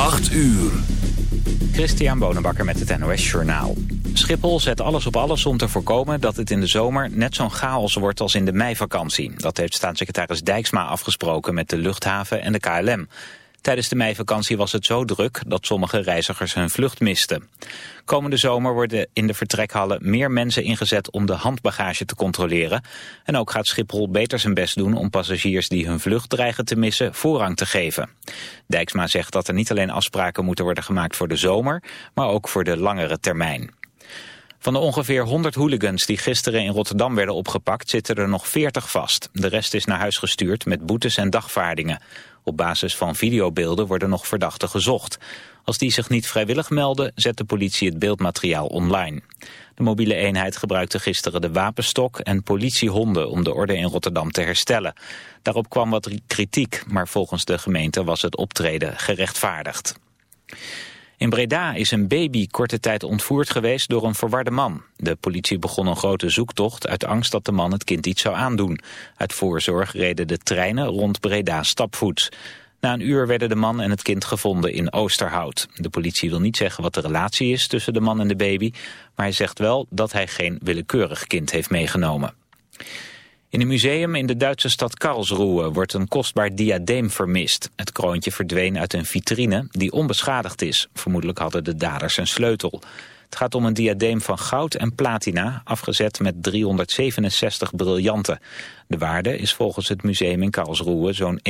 8 uur. Christian Bonenbakker met het NOS Journaal. Schiphol zet alles op alles om te voorkomen dat het in de zomer net zo'n chaos wordt als in de meivakantie. Dat heeft staatssecretaris Dijksma afgesproken met de luchthaven en de KLM. Tijdens de meivakantie was het zo druk dat sommige reizigers hun vlucht misten. Komende zomer worden in de vertrekhallen meer mensen ingezet om de handbagage te controleren. En ook gaat Schiphol beter zijn best doen om passagiers die hun vlucht dreigen te missen voorrang te geven. Dijksma zegt dat er niet alleen afspraken moeten worden gemaakt voor de zomer, maar ook voor de langere termijn. Van de ongeveer 100 hooligans die gisteren in Rotterdam werden opgepakt... zitten er nog 40 vast. De rest is naar huis gestuurd met boetes en dagvaardingen. Op basis van videobeelden worden nog verdachten gezocht. Als die zich niet vrijwillig melden, zet de politie het beeldmateriaal online. De mobiele eenheid gebruikte gisteren de wapenstok en politiehonden om de orde in Rotterdam te herstellen. Daarop kwam wat kritiek, maar volgens de gemeente was het optreden gerechtvaardigd. In Breda is een baby korte tijd ontvoerd geweest door een verwarde man. De politie begon een grote zoektocht uit angst dat de man het kind iets zou aandoen. Uit voorzorg reden de treinen rond Breda stapvoets. Na een uur werden de man en het kind gevonden in Oosterhout. De politie wil niet zeggen wat de relatie is tussen de man en de baby... maar hij zegt wel dat hij geen willekeurig kind heeft meegenomen. In een museum in de Duitse stad Karlsruhe wordt een kostbaar diadeem vermist. Het kroontje verdween uit een vitrine die onbeschadigd is. Vermoedelijk hadden de daders een sleutel. Het gaat om een diadeem van goud en platina, afgezet met 367 briljanten. De waarde is volgens het museum in Karlsruhe zo'n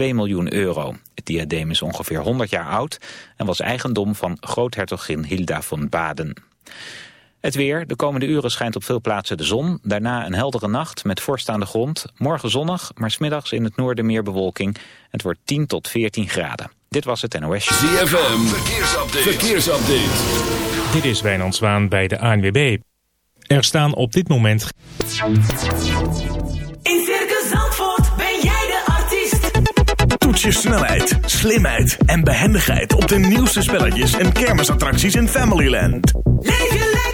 1,2 miljoen euro. Het diadeem is ongeveer 100 jaar oud en was eigendom van groothertogin Hilda van Baden. Het weer. De komende uren schijnt op veel plaatsen de zon. Daarna een heldere nacht met vorst aan de grond. Morgen zonnig, maar smiddags in het noorden meer bewolking. Het wordt 10 tot 14 graden. Dit was het NOS. ZFM. Verkeersupdate. Verkeersupdate. Dit is Wijnand Zwaan bij de ANWB. Er staan op dit moment... In Circus Zandvoort ben jij de artiest. Toets je snelheid, slimheid en behendigheid op de nieuwste spelletjes en kermisattracties in Familyland. Leef je lekker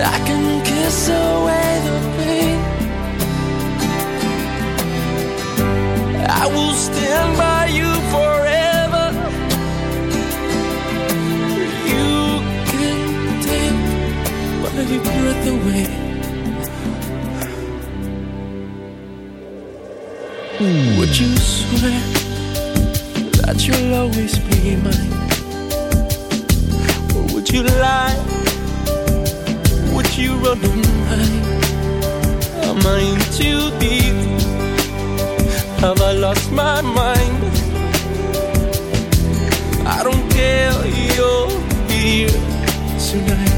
I can kiss away the pain. I will stand by you forever. You can take my breath away. Hmm. Would you swear that you'll always be mine? Or would you lie? You run and hide? Am I in too deep? Have I lost my mind? I don't care, you're here tonight.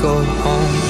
Go home.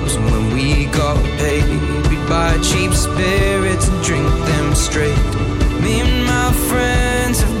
got paid. We'd buy cheap spirits and drink them straight. Me and my friends have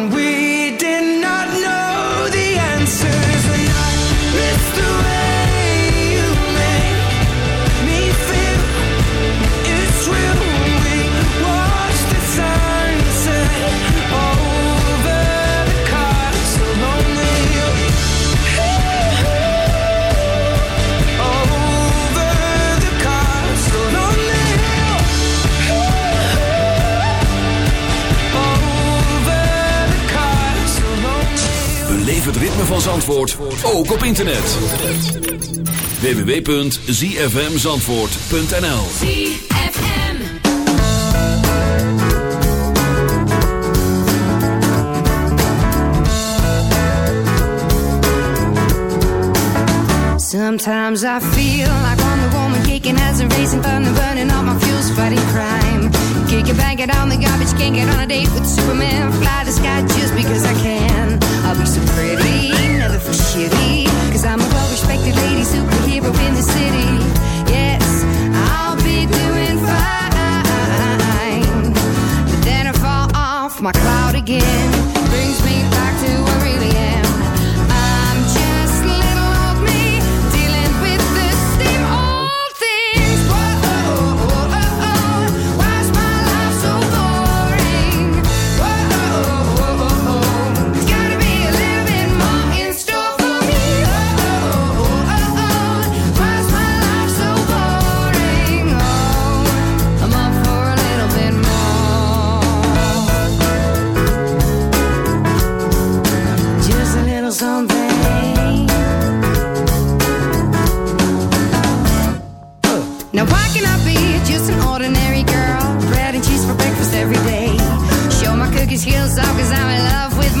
van Zandvoort, ook op internet. www.zfmzandvoort.nl Sometimes I feel like Wonder Woman kicking as a racing thunder, burning all my fuels, fighting crime. Kick it, bang it on the garbage, can't get on a date with Superman. Fly the sky just because I can. I'll be so pretty, never feel shitty. Cause I'm a well respected lady superhero in the city. Yes, I'll be doing fine. But then I fall off my cloud again. Brings me back Cause I'm in love with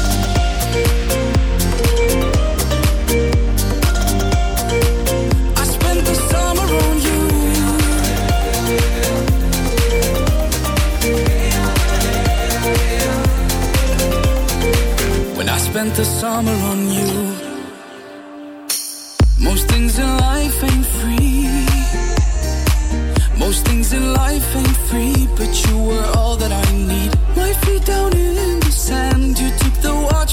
But you were all that I need. My feet down in the sand, you took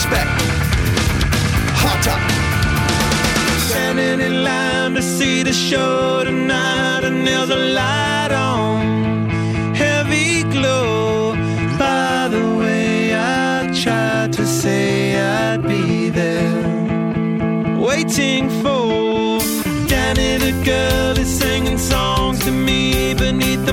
flashback. Hot. Standing in line to see the show tonight, and there's a light on. Heavy glow. By the way, I tried to say I'd be there. Waiting for Dani the girl is singing songs to me beneath the